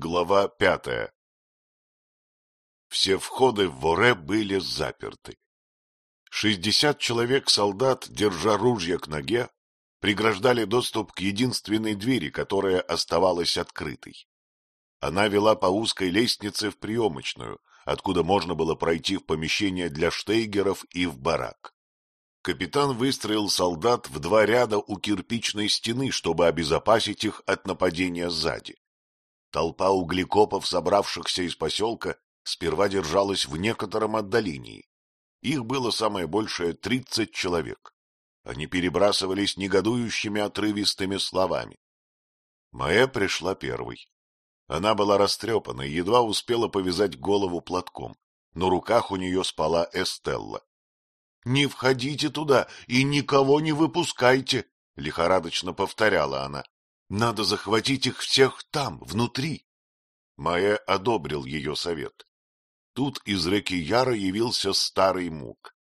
Глава пятая Все входы в Воре были заперты. Шестьдесят человек-солдат, держа ружья к ноге, преграждали доступ к единственной двери, которая оставалась открытой. Она вела по узкой лестнице в приемочную, откуда можно было пройти в помещение для штейгеров и в барак. Капитан выстроил солдат в два ряда у кирпичной стены, чтобы обезопасить их от нападения сзади. Толпа углекопов, собравшихся из поселка, сперва держалась в некотором отдалении. Их было самое большее тридцать человек. Они перебрасывались негодующими отрывистыми словами. Маэ пришла первой. Она была растрепана и едва успела повязать голову платком. На руках у нее спала Эстелла. — Не входите туда и никого не выпускайте! — лихорадочно повторяла она. Надо захватить их всех там, внутри. Майя одобрил ее совет. Тут из реки Яра явился старый мук.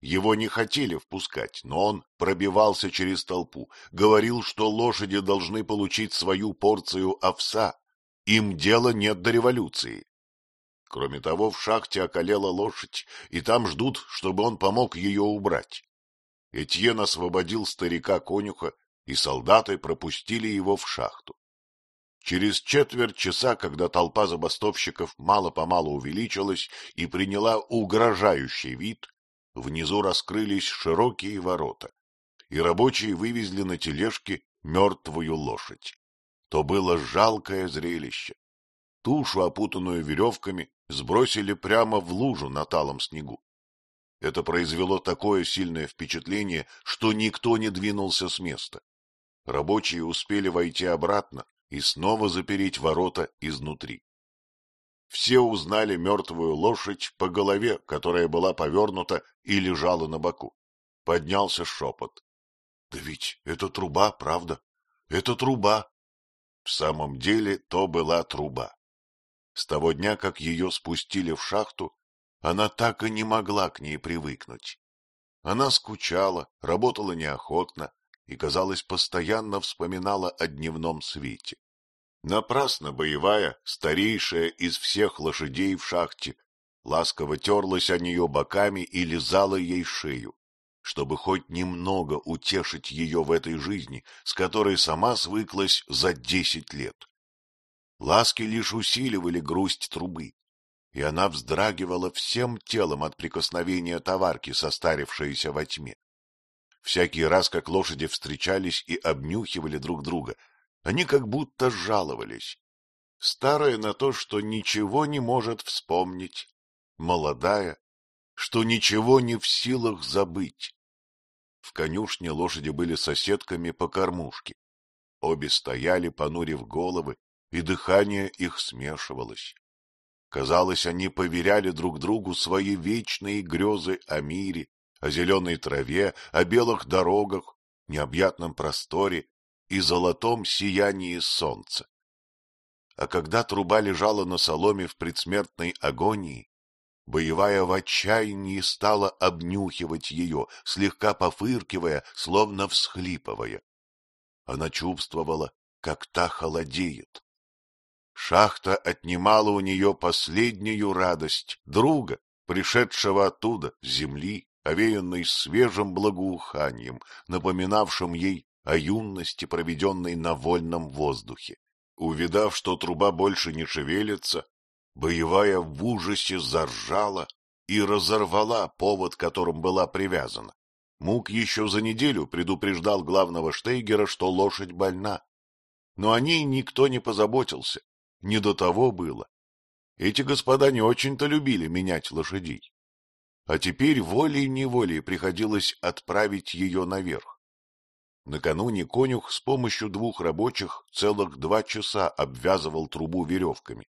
Его не хотели впускать, но он пробивался через толпу, говорил, что лошади должны получить свою порцию овса. Им дела нет до революции. Кроме того, в шахте околела лошадь, и там ждут, чтобы он помог ее убрать. Этьен освободил старика-конюха и солдаты пропустили его в шахту. Через четверть часа, когда толпа забастовщиков мало-помалу увеличилась и приняла угрожающий вид, внизу раскрылись широкие ворота, и рабочие вывезли на тележке мертвую лошадь. То было жалкое зрелище. Тушу, опутанную веревками, сбросили прямо в лужу на талом снегу. Это произвело такое сильное впечатление, что никто не двинулся с места. Рабочие успели войти обратно и снова запереть ворота изнутри. Все узнали мертвую лошадь по голове, которая была повернута и лежала на боку. Поднялся шепот. — Да ведь это труба, правда? Это труба. В самом деле то была труба. С того дня, как ее спустили в шахту, она так и не могла к ней привыкнуть. Она скучала, работала неохотно, и, казалось, постоянно вспоминала о дневном свете. Напрасно боевая, старейшая из всех лошадей в шахте, ласково терлась о нее боками и лизала ей шею, чтобы хоть немного утешить ее в этой жизни, с которой сама свыклась за десять лет. Ласки лишь усиливали грусть трубы, и она вздрагивала всем телом от прикосновения товарки, состарившейся во тьме. Всякий раз, как лошади встречались и обнюхивали друг друга, они как будто жаловались. Старая на то, что ничего не может вспомнить, молодая, что ничего не в силах забыть. В конюшне лошади были соседками по кормушке. Обе стояли, понурив головы, и дыхание их смешивалось. Казалось, они поверяли друг другу свои вечные грезы о мире, о зеленой траве, о белых дорогах, необъятном просторе и золотом сиянии солнца. А когда труба лежала на соломе в предсмертной агонии, боевая в отчаянии стала обнюхивать ее, слегка пофыркивая, словно всхлипывая. Она чувствовала, как та холодеет. Шахта отнимала у нее последнюю радость друга, пришедшего оттуда, с земли, овеянной свежим благоуханием, напоминавшим ей о юности, проведенной на вольном воздухе. Увидав, что труба больше не шевелится, боевая в ужасе заржала и разорвала повод, которым была привязана. Мук еще за неделю предупреждал главного штейгера, что лошадь больна. Но о ней никто не позаботился, не до того было. Эти господа не очень-то любили менять лошадей а теперь волей-неволей приходилось отправить ее наверх. Накануне конюх с помощью двух рабочих целых два часа обвязывал трубу веревками.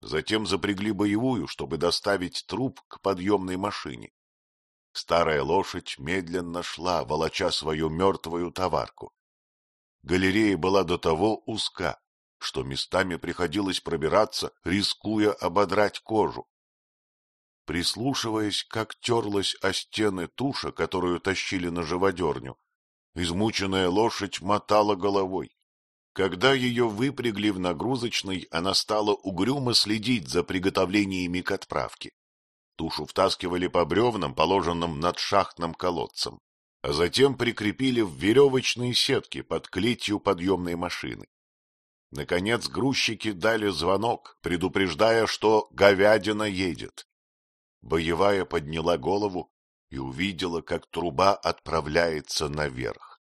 Затем запрягли боевую, чтобы доставить труп к подъемной машине. Старая лошадь медленно шла, волоча свою мертвую товарку. Галерея была до того узка, что местами приходилось пробираться, рискуя ободрать кожу. Прислушиваясь, как терлась о стены туша, которую тащили на живодерню, измученная лошадь мотала головой. Когда ее выпрягли в нагрузочной, она стала угрюмо следить за приготовлениями к отправке. Тушу втаскивали по бревнам, положенным над шахтным колодцем, а затем прикрепили в веревочные сетки под клетью подъемной машины. Наконец грузчики дали звонок, предупреждая, что говядина едет. Боевая подняла голову и увидела, как труба отправляется наверх.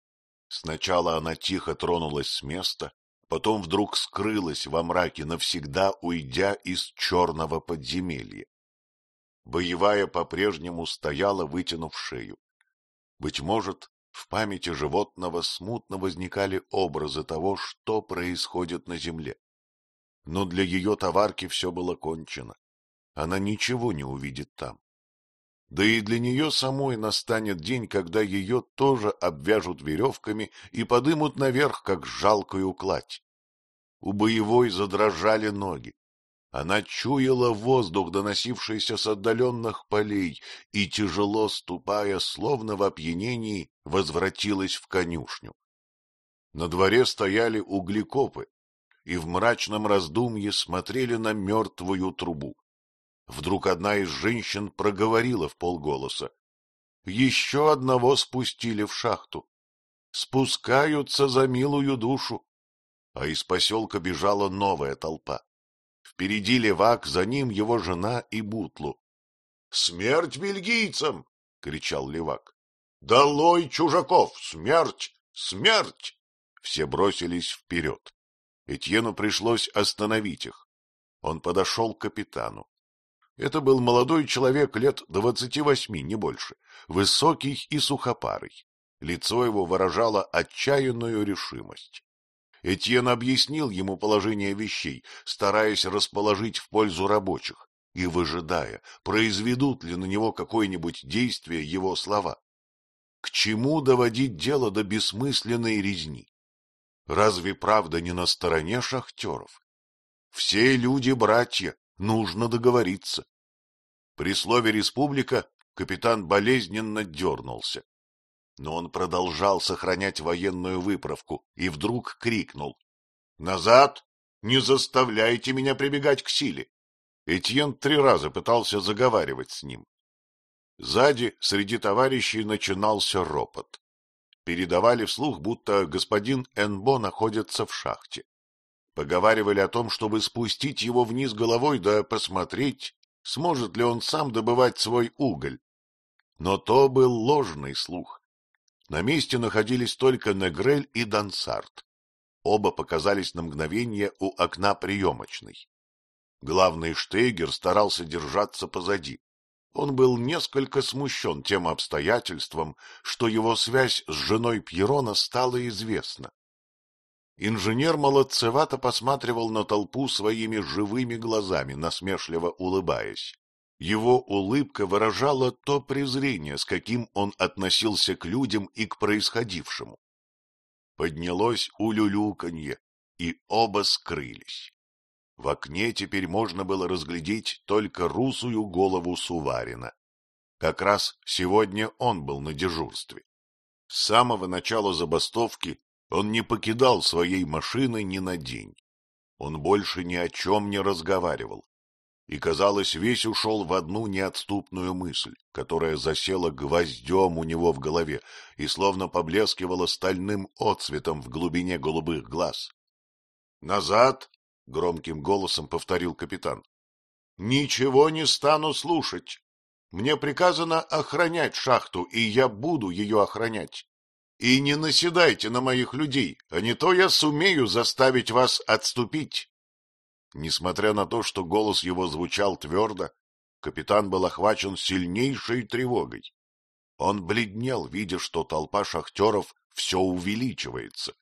Сначала она тихо тронулась с места, потом вдруг скрылась во мраке, навсегда уйдя из черного подземелья. Боевая по-прежнему стояла, вытянув шею. Быть может, в памяти животного смутно возникали образы того, что происходит на земле. Но для ее товарки все было кончено. Она ничего не увидит там. Да и для нее самой настанет день, когда ее тоже обвяжут веревками и подымут наверх, как жалкую кладь. У боевой задрожали ноги. Она чуяла воздух, доносившийся с отдаленных полей, и, тяжело ступая, словно в опьянении, возвратилась в конюшню. На дворе стояли углекопы, и в мрачном раздумье смотрели на мертвую трубу. Вдруг одна из женщин проговорила в полголоса. Еще одного спустили в шахту. Спускаются за милую душу. А из поселка бежала новая толпа. Впереди левак, за ним его жена и бутлу. — Смерть бельгийцам! — кричал левак. — Долой чужаков! Смерть! Смерть! Все бросились вперед. Этьену пришлось остановить их. Он подошел к капитану. Это был молодой человек лет двадцати восьми, не больше, высокий и сухопарый. Лицо его выражало отчаянную решимость. Этьен объяснил ему положение вещей, стараясь расположить в пользу рабочих и выжидая, произведут ли на него какое-нибудь действие его слова. К чему доводить дело до бессмысленной резни? Разве правда не на стороне шахтеров? Все люди братья, Нужно договориться. При слове «республика» капитан болезненно дернулся. Но он продолжал сохранять военную выправку и вдруг крикнул. — Назад! Не заставляйте меня прибегать к силе! Этьен три раза пытался заговаривать с ним. Сзади, среди товарищей, начинался ропот. Передавали вслух, будто господин Энбо находится в шахте. Поговаривали о том, чтобы спустить его вниз головой, да посмотреть, сможет ли он сам добывать свой уголь. Но то был ложный слух. На месте находились только Негрель и Дансарт. Оба показались на мгновение у окна приемочной. Главный Штейгер старался держаться позади. Он был несколько смущен тем обстоятельством, что его связь с женой Пьерона стала известна. Инженер молодцевато посматривал на толпу своими живыми глазами, насмешливо улыбаясь. Его улыбка выражала то презрение, с каким он относился к людям и к происходившему. Поднялось улюлюканье, и оба скрылись. В окне теперь можно было разглядеть только русую голову Суварина. Как раз сегодня он был на дежурстве. С самого начала забастовки он не покидал своей машины ни на день. Он больше ни о чем не разговаривал. И, казалось, весь ушел в одну неотступную мысль, которая засела гвоздем у него в голове и словно поблескивала стальным отцветом в глубине голубых глаз. «Назад!» — громким голосом повторил капитан. «Ничего не стану слушать. Мне приказано охранять шахту, и я буду ее охранять. И не наседайте на моих людей, а не то я сумею заставить вас отступить. Несмотря на то, что голос его звучал твердо, капитан был охвачен сильнейшей тревогой. Он бледнел, видя, что толпа шахтеров все увеличивается.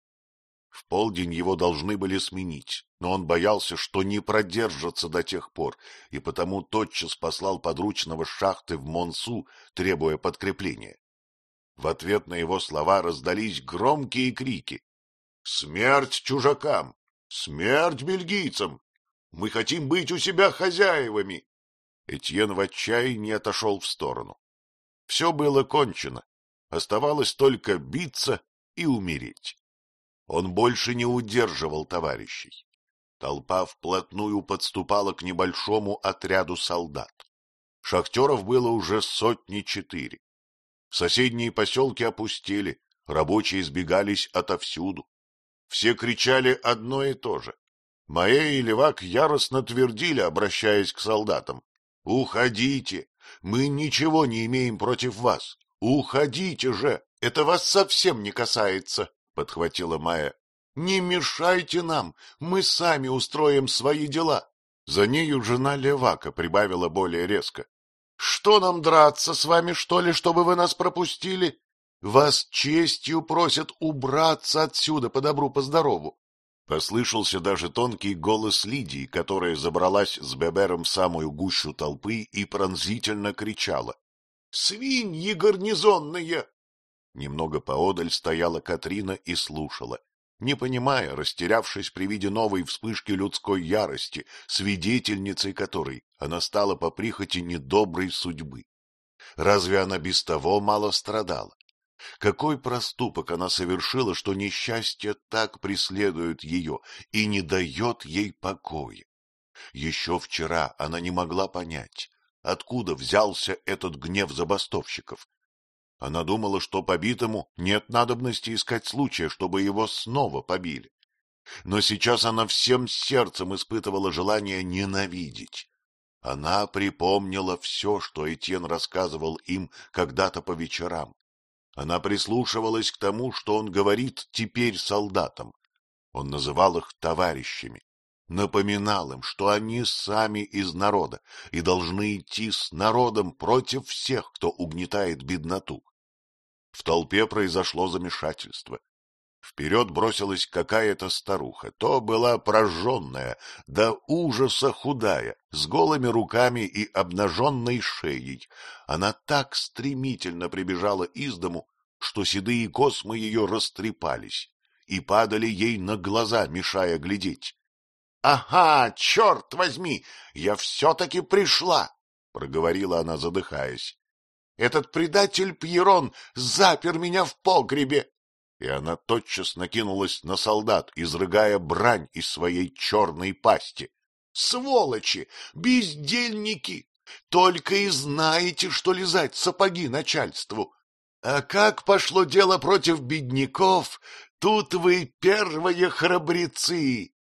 В полдень его должны были сменить, но он боялся, что не продержится до тех пор, и потому тотчас послал подручного шахты в Монсу, требуя подкрепления. В ответ на его слова раздались громкие крики. «Смерть чужакам! Смерть бельгийцам! Мы хотим быть у себя хозяевами!» Этьен в отчаянии отошел в сторону. Все было кончено. Оставалось только биться и умереть. Он больше не удерживал товарищей. Толпа вплотную подступала к небольшому отряду солдат. Шахтеров было уже сотни четыре. Соседние поселки опустели, рабочие сбегались отовсюду. Все кричали одно и то же. Маэ и Левак яростно твердили, обращаясь к солдатам. — Уходите! Мы ничего не имеем против вас! Уходите же! Это вас совсем не касается! — подхватила Майя. — Не мешайте нам! Мы сами устроим свои дела! За нею жена Левака прибавила более резко. — Что нам драться с вами, что ли, чтобы вы нас пропустили? Вас честью просят убраться отсюда по добру, по здорову. Послышался даже тонкий голос Лидии, которая забралась с Бебером в самую гущу толпы и пронзительно кричала. — Свиньи гарнизонные! Немного поодаль стояла Катрина и слушала, не понимая, растерявшись при виде новой вспышки людской ярости, свидетельницей которой она стала по прихоти недоброй судьбы. Разве она без того мало страдала? Какой проступок она совершила, что несчастье так преследует ее и не дает ей покоя? Еще вчера она не могла понять, откуда взялся этот гнев забастовщиков. Она думала, что побитому нет надобности искать случая, чтобы его снова побили. Но сейчас она всем сердцем испытывала желание ненавидеть. Она припомнила все, что Этьен рассказывал им когда-то по вечерам, она прислушивалась к тому, что он говорит теперь солдатам. Он называл их товарищами, напоминал им, что они сами из народа и должны идти с народом против всех, кто угнетает бедноту. В толпе произошло замешательство. Вперед бросилась какая-то старуха. То была прожженная, до ужаса худая, с голыми руками и обнаженной шеей. Она так стремительно прибежала из дому, что седые космы ее растрепались и падали ей на глаза, мешая глядеть. — Ага, черт возьми, я все-таки пришла! — проговорила она, задыхаясь. — Этот предатель Пьерон запер меня в погребе и она тотчас накинулась на солдат, изрыгая брань из своей черной пасти. — Сволочи! Бездельники! Только и знаете, что лизать сапоги начальству. А как пошло дело против бедняков, тут вы первые храбрецы!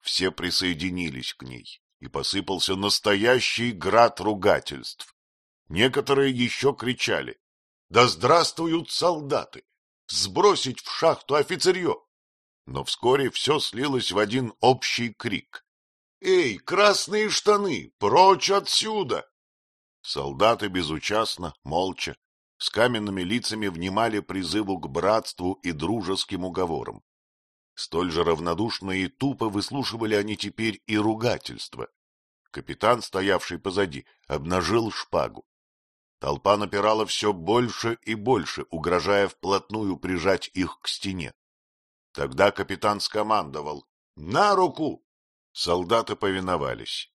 Все присоединились к ней, и посыпался настоящий град ругательств. Некоторые еще кричали «Да здравствуют солдаты! сбросить в шахту офицерье. Но вскоре все слилось в один общий крик. «Эй, красные штаны, прочь отсюда!» Солдаты безучастно, молча, с каменными лицами внимали призыву к братству и дружеским уговорам. Столь же равнодушно и тупо выслушивали они теперь и ругательства. Капитан, стоявший позади, обнажил шпагу. Толпа напирала все больше и больше, угрожая вплотную прижать их к стене. Тогда капитан скомандовал «На руку!» Солдаты повиновались,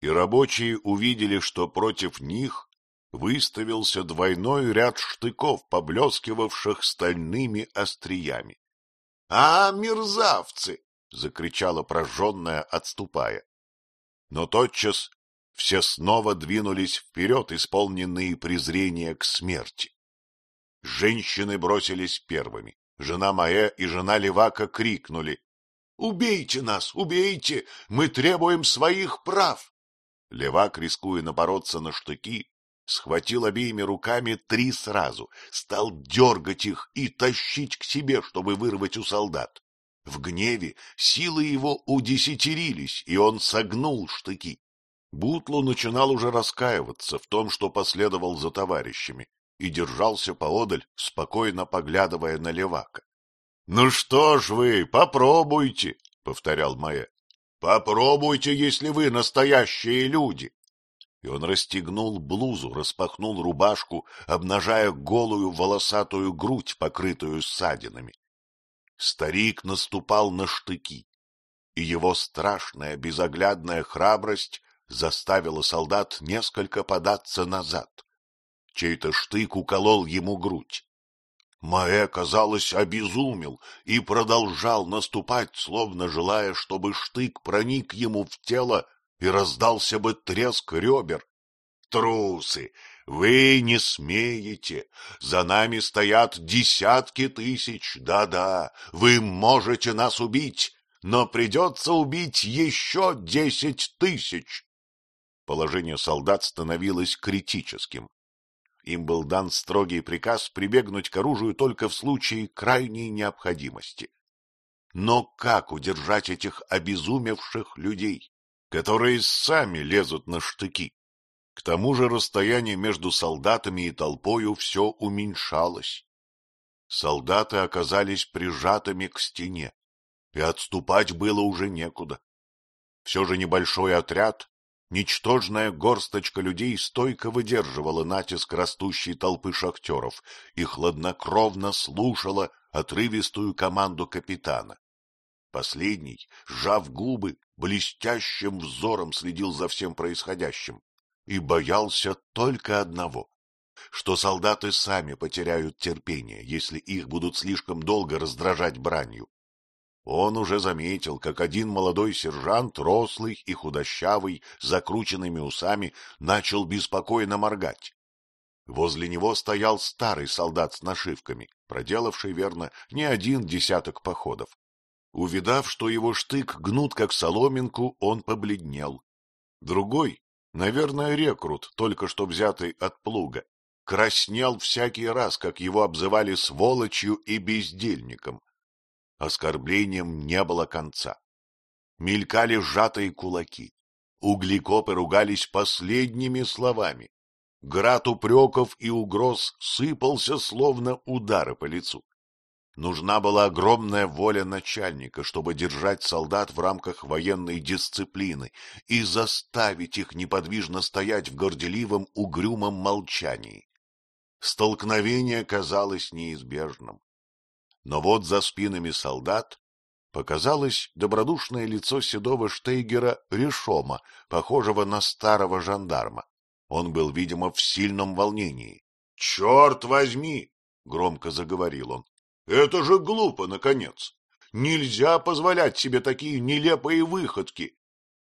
и рабочие увидели, что против них выставился двойной ряд штыков, поблескивавших стальными остриями. — А, мерзавцы! — закричала прожженная, отступая. Но тотчас все снова двинулись вперед, исполненные презрения к смерти. Женщины бросились первыми. Жена моя и жена Левака крикнули. — Убейте нас, убейте! Мы требуем своих прав! Левак, рискуя напороться на штыки, схватил обеими руками три сразу, стал дергать их и тащить к себе, чтобы вырвать у солдат. В гневе силы его удесятерились, и он согнул штыки. Бутлу начинал уже раскаиваться в том, что последовал за товарищами, и держался поодаль, спокойно поглядывая на левака. — Ну что ж вы, попробуйте, — повторял Маэ. — Попробуйте, если вы настоящие люди. И он расстегнул блузу, распахнул рубашку, обнажая голую волосатую грудь, покрытую ссадинами. Старик наступал на штыки, и его страшная безоглядная храбрость заставило солдат несколько податься назад. Чей-то штык уколол ему грудь. Маэ, казалось, обезумел и продолжал наступать, словно желая, чтобы штык проник ему в тело и раздался бы треск ребер. Трусы! Вы не смеете! За нами стоят десятки тысяч! Да-да, вы можете нас убить, но придется убить еще десять тысяч! Положение солдат становилось критическим. Им был дан строгий приказ прибегнуть к оружию только в случае крайней необходимости. Но как удержать этих обезумевших людей, которые сами лезут на штыки? К тому же расстояние между солдатами и толпою все уменьшалось. Солдаты оказались прижатыми к стене, и отступать было уже некуда. Все же небольшой отряд Ничтожная горсточка людей стойко выдерживала натиск растущей толпы шахтеров и хладнокровно слушала отрывистую команду капитана. Последний, сжав губы, блестящим взором следил за всем происходящим и боялся только одного — что солдаты сами потеряют терпение, если их будут слишком долго раздражать бранью. Он уже заметил, как один молодой сержант, рослый и худощавый, с закрученными усами, начал беспокойно моргать. Возле него стоял старый солдат с нашивками, проделавший, верно, не один десяток походов. Увидав, что его штык гнут как соломинку, он побледнел. Другой, наверное, рекрут, только что взятый от плуга, краснел всякий раз, как его обзывали сволочью и бездельником. Оскорблением не было конца. Мелькали сжатые кулаки. Углекопы ругались последними словами. Град упреков и угроз сыпался, словно удары по лицу. Нужна была огромная воля начальника, чтобы держать солдат в рамках военной дисциплины и заставить их неподвижно стоять в горделивом угрюмом молчании. Столкновение казалось неизбежным. Но вот за спинами солдат показалось добродушное лицо седого Штейгера Решома, похожего на старого жандарма. Он был, видимо, в сильном волнении. — Черт возьми! — громко заговорил он. — Это же глупо, наконец! Нельзя позволять себе такие нелепые выходки!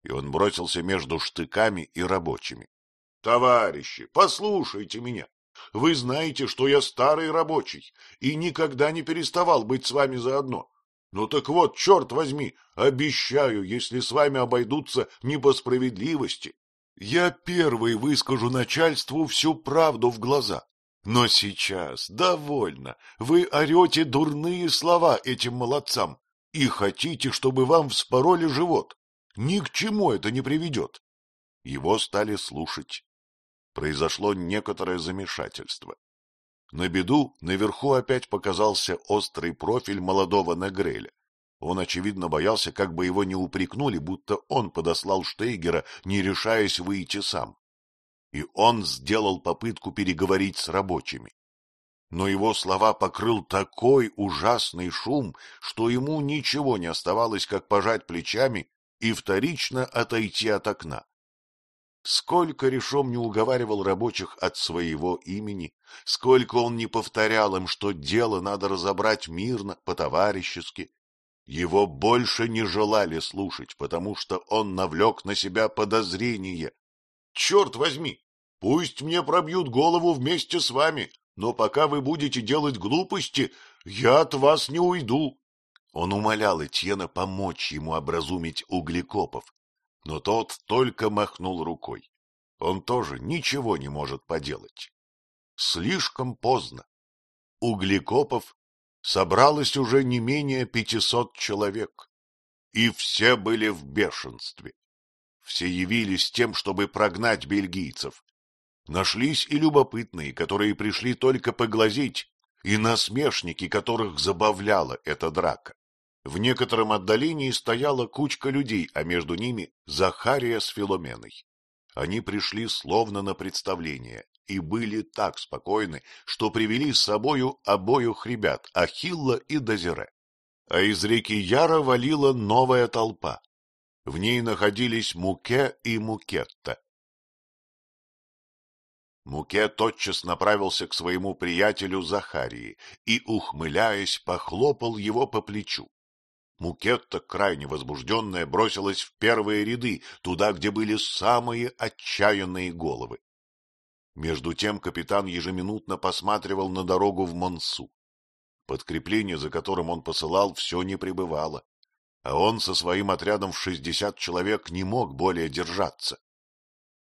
И он бросился между штыками и рабочими. — Товарищи, послушайте меня! Вы знаете, что я старый рабочий и никогда не переставал быть с вами заодно. Ну так вот, черт возьми, обещаю, если с вами обойдутся не по справедливости, я первый выскажу начальству всю правду в глаза. Но сейчас, довольно, вы орете дурные слова этим молодцам и хотите, чтобы вам вспороли живот. Ни к чему это не приведет. Его стали слушать произошло некоторое замешательство. На беду наверху опять показался острый профиль молодого Негреля. Он, очевидно, боялся, как бы его не упрекнули, будто он подослал Штейгера, не решаясь выйти сам. И он сделал попытку переговорить с рабочими. Но его слова покрыл такой ужасный шум, что ему ничего не оставалось, как пожать плечами и вторично отойти от окна. Сколько Решом не уговаривал рабочих от своего имени, сколько он не повторял им, что дело надо разобрать мирно, по-товарищески, его больше не желали слушать, потому что он навлек на себя подозрение. Черт возьми, пусть мне пробьют голову вместе с вами, но пока вы будете делать глупости, я от вас не уйду. Он умолял Этьена помочь ему образумить углекопов, но тот только махнул рукой. Он тоже ничего не может поделать. Слишком поздно. Углекопов собралось уже не менее пятисот человек, и все были в бешенстве. Все явились тем, чтобы прогнать бельгийцев. Нашлись и любопытные, которые пришли только поглазеть, и насмешники, которых забавляла эта драка. В некотором отдалении стояла кучка людей, а между ними Захария с Филоменой. Они пришли словно на представление и были так спокойны, что привели с собою обоих ребят, Ахилла и Дозире. А из реки Яра валила новая толпа. В ней находились Муке и Мукетта. Муке тотчас направился к своему приятелю Захарии и, ухмыляясь, похлопал его по плечу. Мукетта, крайне возбужденная, бросилась в первые ряды, туда, где были самые отчаянные головы. Между тем капитан ежеминутно посматривал на дорогу в Монсу. Подкрепление, за которым он посылал, все не прибывало, а он со своим отрядом в шестьдесят человек не мог более держаться.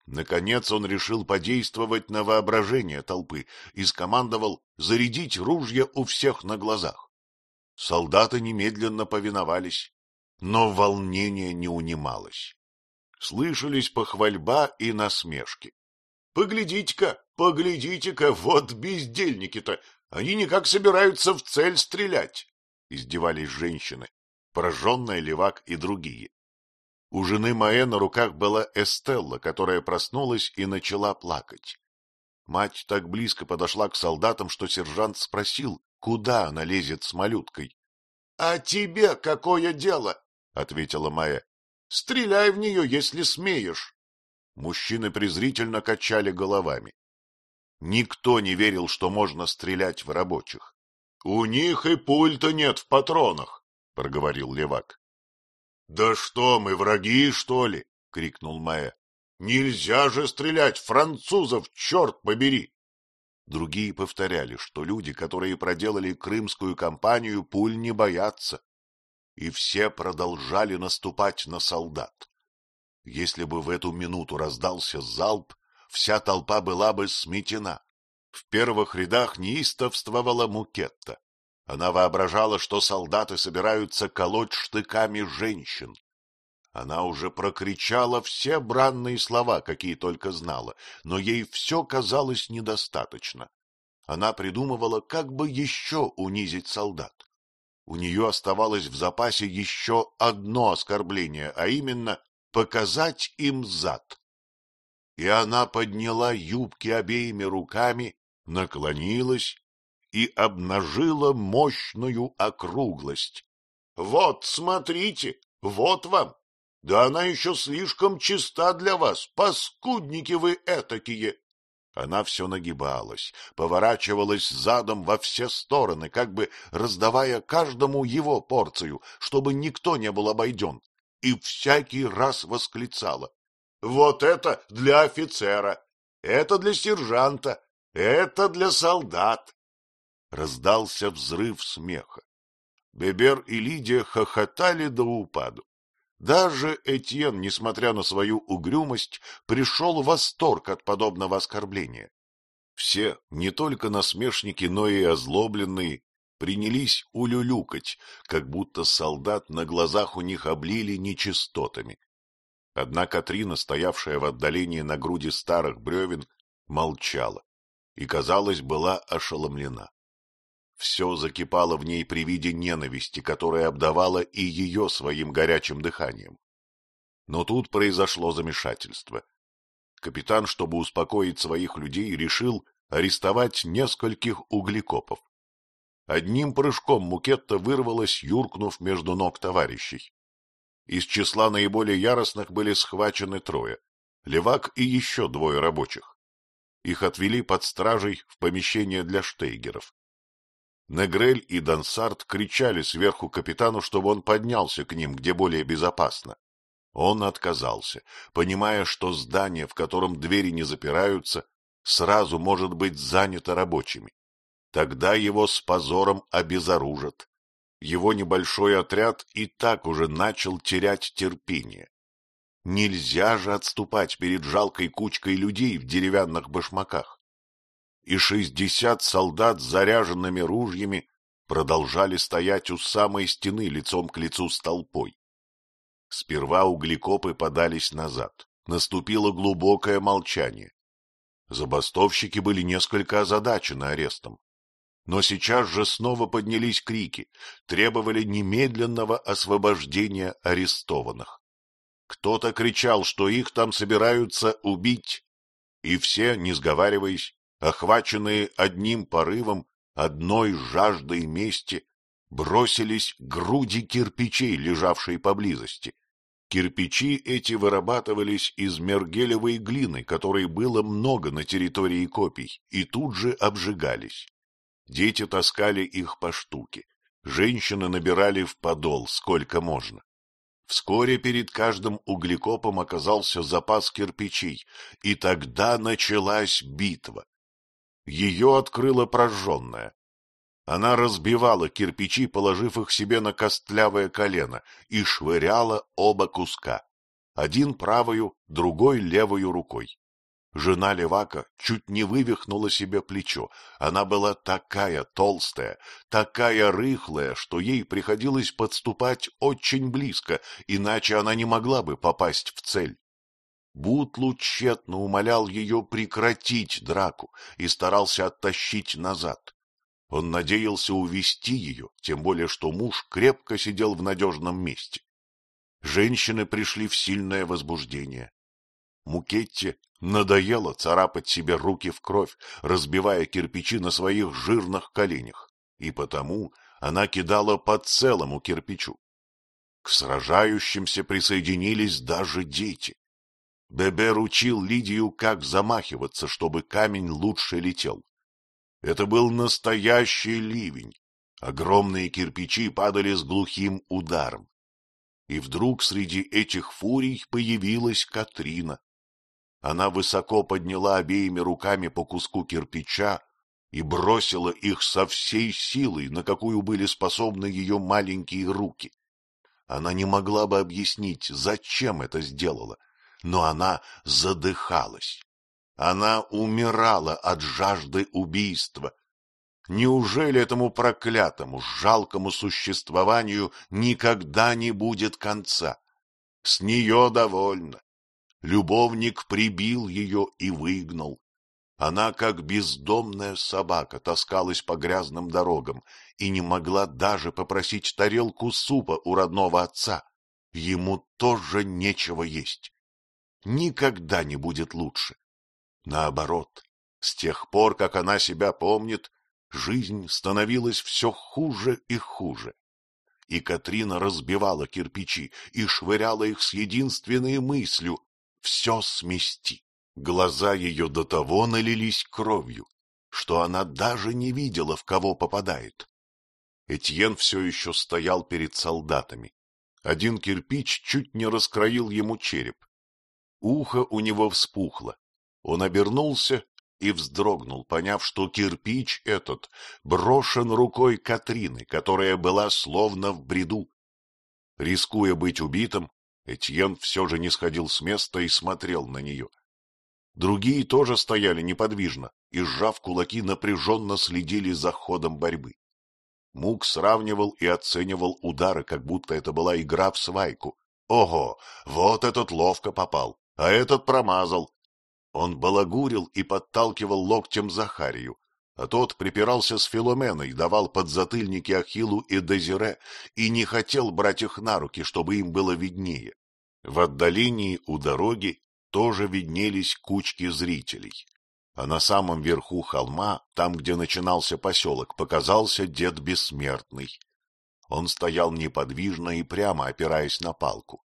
Наконец он решил подействовать на воображение толпы и скомандовал зарядить ружья у всех на глазах. Солдаты немедленно повиновались, но волнение не унималось. Слышались похвальба и насмешки. — Поглядите-ка, поглядите-ка, вот бездельники-то, они никак собираются в цель стрелять! — издевались женщины, пораженная Левак и другие. У жены Маэ на руках была Эстелла, которая проснулась и начала плакать. Мать так близко подошла к солдатам, что сержант спросил, куда она лезет с малюткой. — А тебе какое дело? — ответила Майя. — Стреляй в нее, если смеешь. Мужчины презрительно качали головами. Никто не верил, что можно стрелять в рабочих. — У них и пульта нет в патронах, — проговорил левак. — Да что мы, враги, что ли? — крикнул Майя. — Нельзя же стрелять французов, черт побери! Другие повторяли, что люди, которые проделали крымскую кампанию, пуль не боятся. И все продолжали наступать на солдат. Если бы в эту минуту раздался залп, вся толпа была бы сметена. В первых рядах неистовствовала Мукетта. Она воображала, что солдаты собираются колоть штыками женщин. Она уже прокричала все бранные слова, какие только знала, но ей все казалось недостаточно. Она придумывала, как бы еще унизить солдат. У нее оставалось в запасе еще одно оскорбление, а именно показать им зад. И она подняла юбки обеими руками, наклонилась и обнажила мощную округлость. — Вот, смотрите, вот вам, да она еще слишком чиста для вас, паскудники вы этакие! Она все нагибалась, поворачивалась задом во все стороны, как бы раздавая каждому его порцию, чтобы никто не был обойден, и всякий раз восклицала. — Вот это для офицера, это для сержанта, это для солдат. Раздался взрыв смеха. Бебер и Лидия хохотали до упаду. Даже Этьен, несмотря на свою угрюмость, пришел в восторг от подобного оскорбления. Все, не только насмешники, но и озлобленные, принялись улюлюкать, как будто солдат на глазах у них облили нечистотами. Одна Катрина, стоявшая в отдалении на груди старых бревен, молчала и, казалось, была ошеломлена. Все закипало в ней при виде ненависти, которая обдавала и ее своим горячим дыханием. Но тут произошло замешательство. Капитан, чтобы успокоить своих людей, решил арестовать нескольких углекопов. Одним прыжком Мукетта вырвалась, юркнув между ног товарищей. Из числа наиболее яростных были схвачены трое — Левак и еще двое рабочих. Их отвели под стражей в помещение для штейгеров. Негрель и Дансарт кричали сверху капитану, чтобы он поднялся к ним, где более безопасно. Он отказался, понимая, что здание, в котором двери не запираются, сразу может быть занято рабочими. Тогда его с позором обезоружат. Его небольшой отряд и так уже начал терять терпение. Нельзя же отступать перед жалкой кучкой людей в деревянных башмаках и шестьдесят солдат с заряженными ружьями продолжали стоять у самой стены лицом к лицу с толпой. Сперва углекопы подались назад. Наступило глубокое молчание. Забастовщики были несколько озадачены арестом. Но сейчас же снова поднялись крики, требовали немедленного освобождения арестованных. Кто-то кричал, что их там собираются убить, и все, не сговариваясь, охваченные одним порывом, одной жаждой мести, бросились к груди кирпичей, лежавшей поблизости. Кирпичи эти вырабатывались из мергелевой глины, которой было много на территории копий, и тут же обжигались. Дети таскали их по штуке, женщины набирали в подол сколько можно. Вскоре перед каждым углекопом оказался запас кирпичей, и тогда началась битва. Ее открыла прожженная. Она разбивала кирпичи, положив их себе на костлявое колено, и швыряла оба куска, один правою, другой левою рукой. Жена Левака чуть не вывихнула себе плечо. Она была такая толстая, такая рыхлая, что ей приходилось подступать очень близко, иначе она не могла бы попасть в цель. Бутлу тщетно умолял ее прекратить драку и старался оттащить назад. Он надеялся увести ее, тем более что муж крепко сидел в надежном месте. Женщины пришли в сильное возбуждение. Мукетте надоело царапать себе руки в кровь, разбивая кирпичи на своих жирных коленях, и потому она кидала по целому кирпичу. К сражающимся присоединились даже дети. Бебер учил Лидию, как замахиваться, чтобы камень лучше летел. Это был настоящий ливень. Огромные кирпичи падали с глухим ударом. И вдруг среди этих фурий появилась Катрина. Она высоко подняла обеими руками по куску кирпича и бросила их со всей силой, на какую были способны ее маленькие руки. Она не могла бы объяснить, зачем это сделала, но она задыхалась. Она умирала от жажды убийства. Неужели этому проклятому, жалкому существованию никогда не будет конца? С нее довольно. Любовник прибил ее и выгнал. Она, как бездомная собака, таскалась по грязным дорогам и не могла даже попросить тарелку супа у родного отца. Ему тоже нечего есть. Никогда не будет лучше. Наоборот, с тех пор, как она себя помнит, жизнь становилась все хуже и хуже. И Катрина разбивала кирпичи и швыряла их с единственной мыслью — все смести. Глаза ее до того налились кровью, что она даже не видела, в кого попадает. Этьен все еще стоял перед солдатами. Один кирпич чуть не раскроил ему череп. Ухо у него вспухло, он обернулся и вздрогнул, поняв, что кирпич этот брошен рукой Катрины, которая была словно в бреду. Рискуя быть убитым, Этьен все же не сходил с места и смотрел на нее. Другие тоже стояли неподвижно и, сжав кулаки, напряженно следили за ходом борьбы. Мук сравнивал и оценивал удары, как будто это была игра в свайку. Ого, вот этот ловко попал, а этот промазал, он балагурил и подталкивал локтем Захарию, а тот припирался с Филоменой, давал подзатыльники Ахиллу и Дезире и не хотел брать их на руки, чтобы им было виднее. В отдалении у дороги тоже виднелись кучки зрителей. А на самом верху холма, там, где начинался поселок, показался дед Бессмертный. Он стоял неподвижно и прямо, опираясь на палку.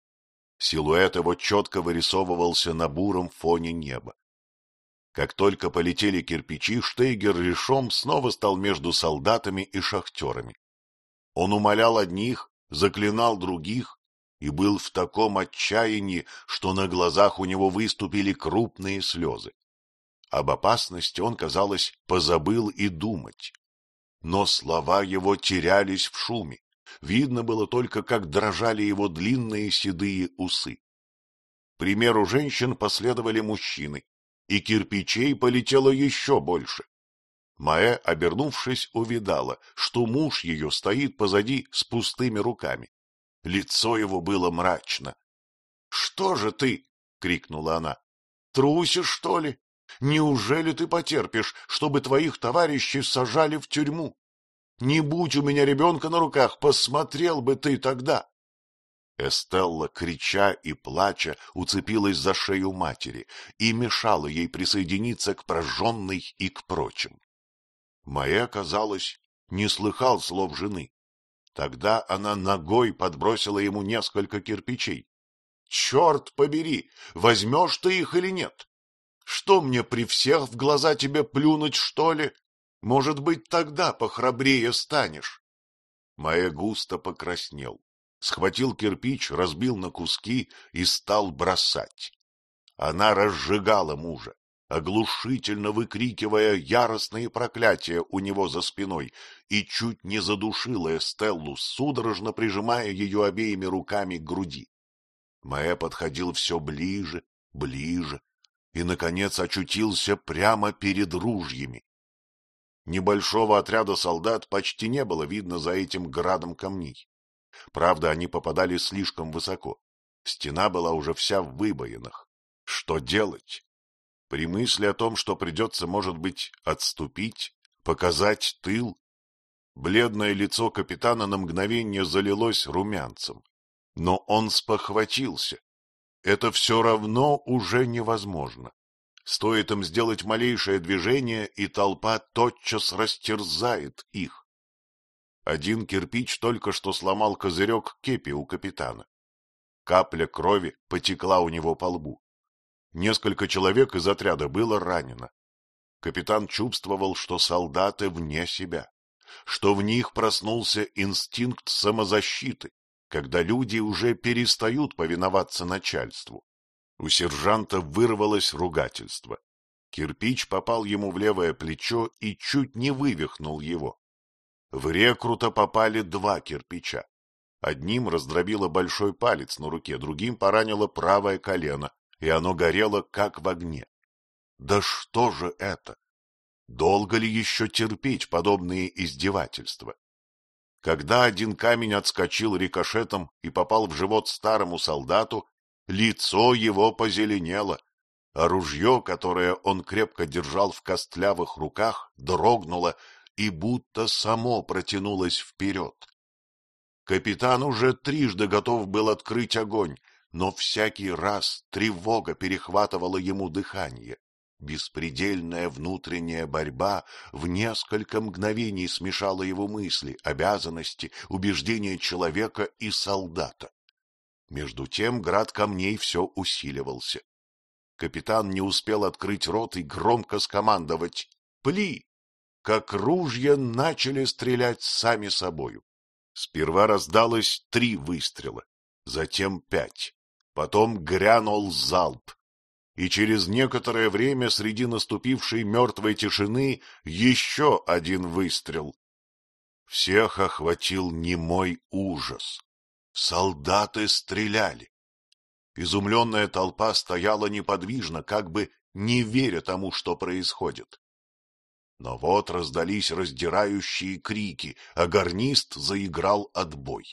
Силуэт его четко вырисовывался на буром фоне неба. Как только полетели кирпичи, Штейгер решом снова стал между солдатами и шахтерами. Он умолял одних, заклинал других и был в таком отчаянии, что на глазах у него выступили крупные слезы. Об опасности он, казалось, позабыл и думать. Но слова его терялись в шуме. Видно было только, как дрожали его длинные седые усы. примеру женщин последовали мужчины, и кирпичей полетело еще больше. Маэ, обернувшись, увидала, что муж ее стоит позади с пустыми руками. Лицо его было мрачно. — Что же ты? — крикнула она. — Трусишь, что ли? Неужели ты потерпишь, чтобы твоих товарищей сажали в тюрьму? Не будь у меня ребенка на руках, посмотрел бы ты тогда. Эстелла, крича и плача, уцепилась за шею матери и мешала ей присоединиться к прожженной и к прочим. Майя, казалось, не слыхал слов жены. Тогда она ногой подбросила ему несколько кирпичей. Черт побери, возьмешь ты их или нет? Что мне при всех в глаза тебе плюнуть, что ли? Может быть, тогда похрабрее станешь. Маэ густо покраснел, схватил кирпич, разбил на куски и стал бросать. Она разжигала мужа, оглушительно выкрикивая яростные проклятия у него за спиной, и чуть не задушила Эстеллу, судорожно прижимая ее обеими руками к груди. Маэ подходил все ближе, ближе и, наконец, очутился прямо перед ружьями. Небольшого отряда солдат почти не было видно за этим градом камней. Правда, они попадали слишком высоко. Стена была уже вся в выбоинах. Что делать? При мысли о том, что придется, может быть, отступить, показать тыл, бледное лицо капитана на мгновение залилось румянцем. Но он спохватился. Это все равно уже невозможно. Стоит им сделать малейшее движение, и толпа тотчас растерзает их. Один кирпич только что сломал козырек кепи у капитана. Капля крови потекла у него по лбу. Несколько человек из отряда было ранено. Капитан чувствовал, что солдаты вне себя, что в них проснулся инстинкт самозащиты, когда люди уже перестают повиноваться начальству. У сержанта вырвалось ругательство. Кирпич попал ему в левое плечо и чуть не вывихнул его. В рекрута попали два кирпича. Одним раздробило большой палец на руке, другим поранило правое колено, и оно горело, как в огне. Да что же это? Долго ли еще терпеть подобные издевательства? Когда один камень отскочил рикошетом и попал в живот старому солдату, лицо его позеленело, а ружье, которое он крепко держал в костлявых руках, дрогнуло и будто само протянулось вперед. Капитан уже трижды готов был открыть огонь, но всякий раз тревога перехватывала ему дыхание. Беспредельная внутренняя борьба в несколько мгновений смешала его мысли, обязанности, убеждения человека и солдата. Между тем град камней все усиливался. Капитан не успел открыть рот и громко скомандовать «Пли!», как ружья начали стрелять сами собою. Сперва раздалось три выстрела, затем пять. Потом грянул залп, и через некоторое время среди наступившей мертвой тишины еще один выстрел. Всех охватил немой ужас. Солдаты стреляли. Изумленная толпа стояла неподвижно, как бы не веря тому, что происходит. Но вот раздались раздирающие крики, а гарнист заиграл отбой.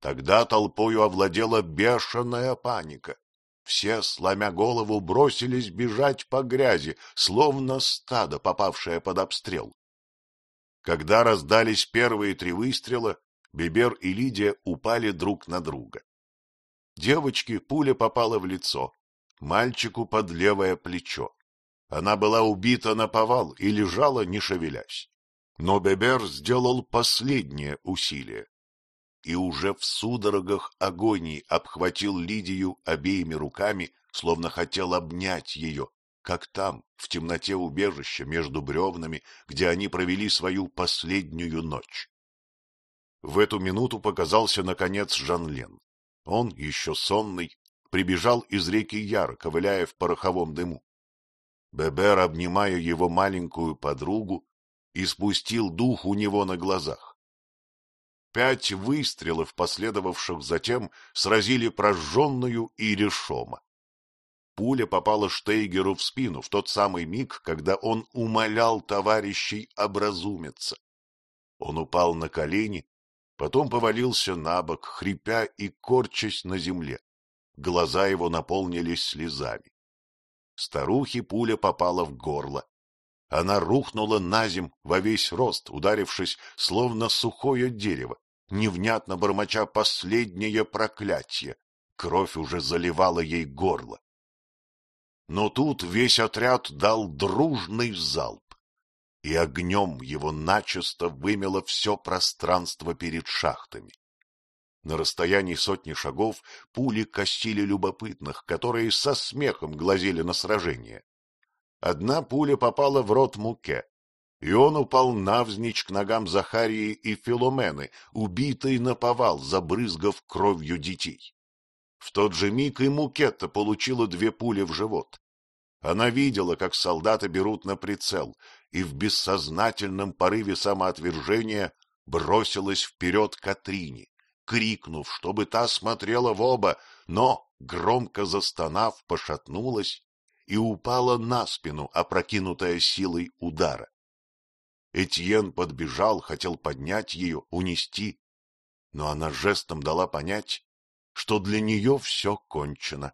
Тогда толпою овладела бешеная паника. Все, сломя голову, бросились бежать по грязи, словно стадо, попавшее под обстрел. Когда раздались первые три выстрела, Бибер и Лидия упали друг на друга. Девочке пуля попала в лицо, мальчику под левое плечо. Она была убита на повал и лежала, не шевелясь. Но Бебер сделал последнее усилие и уже в судорогах агонии обхватил Лидию обеими руками, словно хотел обнять ее, как там, в темноте убежища между бревнами, где они провели свою последнюю ночь. В эту минуту показался, наконец, Жанлен. Он, еще сонный, прибежал из реки Яр, ковыляя в пороховом дыму. Бебер, обнимая его маленькую подругу, испустил дух у него на глазах. Пять выстрелов, последовавших затем, сразили прожженную и решома. Пуля попала Штейгеру в спину в тот самый миг, когда он умолял товарищей образумиться. Он упал на колени, потом повалился на бок, хрипя и корчась на земле. Глаза его наполнились слезами. Старухе пуля попала в горло. Она рухнула на земь во весь рост, ударившись, словно сухое дерево, невнятно бормоча последнее проклятие. Кровь уже заливала ей горло. Но тут весь отряд дал дружный залп, и огнем его начисто вымело все пространство перед шахтами. На расстоянии сотни шагов пули косили любопытных, которые со смехом глазели на сражение. Одна пуля попала в рот Муке, и он упал навзничь к ногам Захарии и Филомены, убитый наповал, забрызгав кровью детей. В тот же миг и Мукетта получила две пули в живот. Она видела, как солдаты берут на прицел, и в бессознательном порыве самоотвержения бросилась вперед Катрине, крикнув, чтобы та смотрела в оба, но, громко застонав, пошатнулась и упала на спину, опрокинутая силой удара. Этьен подбежал, хотел поднять ее, унести, но она жестом дала понять, что для нее все кончено.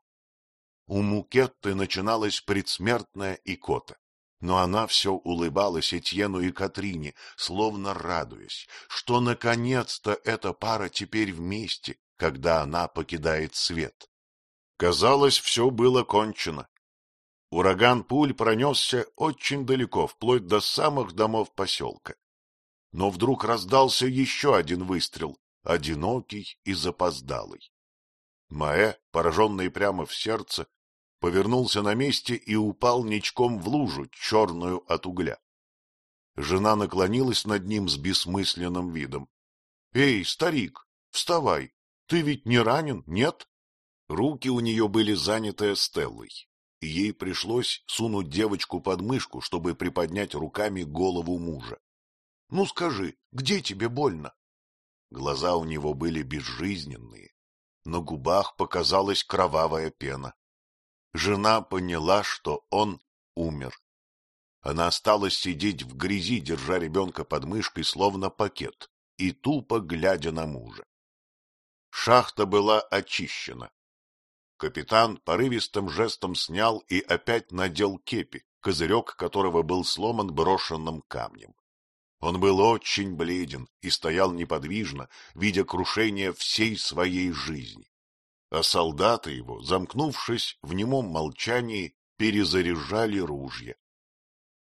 У Мукетты начиналась предсмертная икота, но она все улыбалась Этьену и Катрине, словно радуясь, что наконец-то эта пара теперь вместе, когда она покидает свет. Казалось, все было кончено. Ураган пуль пронесся очень далеко, вплоть до самых домов поселка. Но вдруг раздался еще один выстрел, одинокий и запоздалый. Маэ, пораженный прямо в сердце, повернулся на месте и упал ничком в лужу, черную от угля. Жена наклонилась над ним с бессмысленным видом. — Эй, старик, вставай, ты ведь не ранен, нет? Руки у нее были заняты Стеллой, и ей пришлось сунуть девочку под мышку, чтобы приподнять руками голову мужа. — Ну скажи, где тебе больно? Глаза у него были безжизненные, на губах показалась кровавая пена. Жена поняла, что он умер. Она осталась сидеть в грязи, держа ребенка под мышкой, словно пакет, и тупо глядя на мужа. Шахта была очищена. Капитан порывистым жестом снял и опять надел кепи, козырек которого был сломан брошенным камнем. Он был очень бледен и стоял неподвижно, видя крушение всей своей жизни. А солдаты его, замкнувшись в немом молчании, перезаряжали ружья.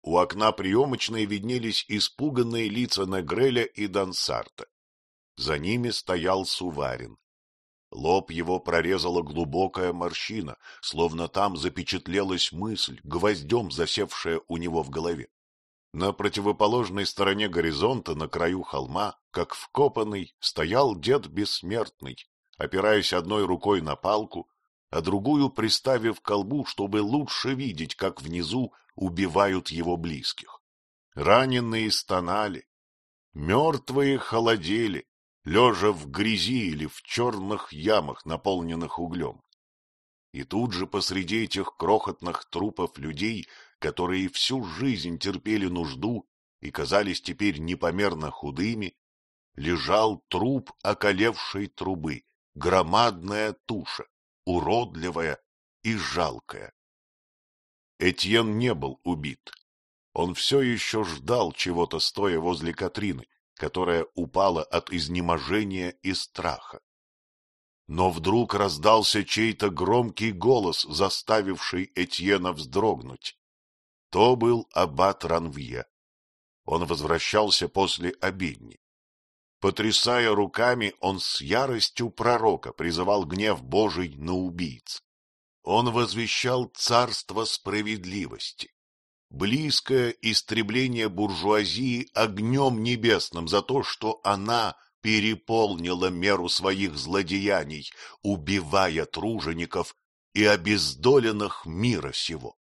У окна приемочной виднелись испуганные лица Негреля и Дансарта. За ними стоял Суварин. Лоб его прорезала глубокая морщина, словно там запечатлелась мысль, гвоздем засевшая у него в голове. На противоположной стороне горизонта, на краю холма, как вкопанный, стоял дед бессмертный, опираясь одной рукой на палку, а другую приставив к колбу, чтобы лучше видеть, как внизу убивают его близких. Раненые стонали, мертвые холодели, лежа в грязи или в черных ямах, наполненных углем. И тут же посреди этих крохотных трупов людей которые всю жизнь терпели нужду и казались теперь непомерно худыми, лежал труп околевшей трубы, громадная туша, уродливая и жалкая. Этьен не был убит. Он все еще ждал чего-то, стоя возле Катрины, которая упала от изнеможения и страха. Но вдруг раздался чей-то громкий голос, заставивший Этьена вздрогнуть. То был аббат Ранвье. Он возвращался после обедни. Потрясая руками, он с яростью пророка призывал гнев Божий на убийц. Он возвещал царство справедливости, близкое истребление буржуазии огнем небесным за то, что она переполнила меру своих злодеяний, убивая тружеников и обездоленных мира сего.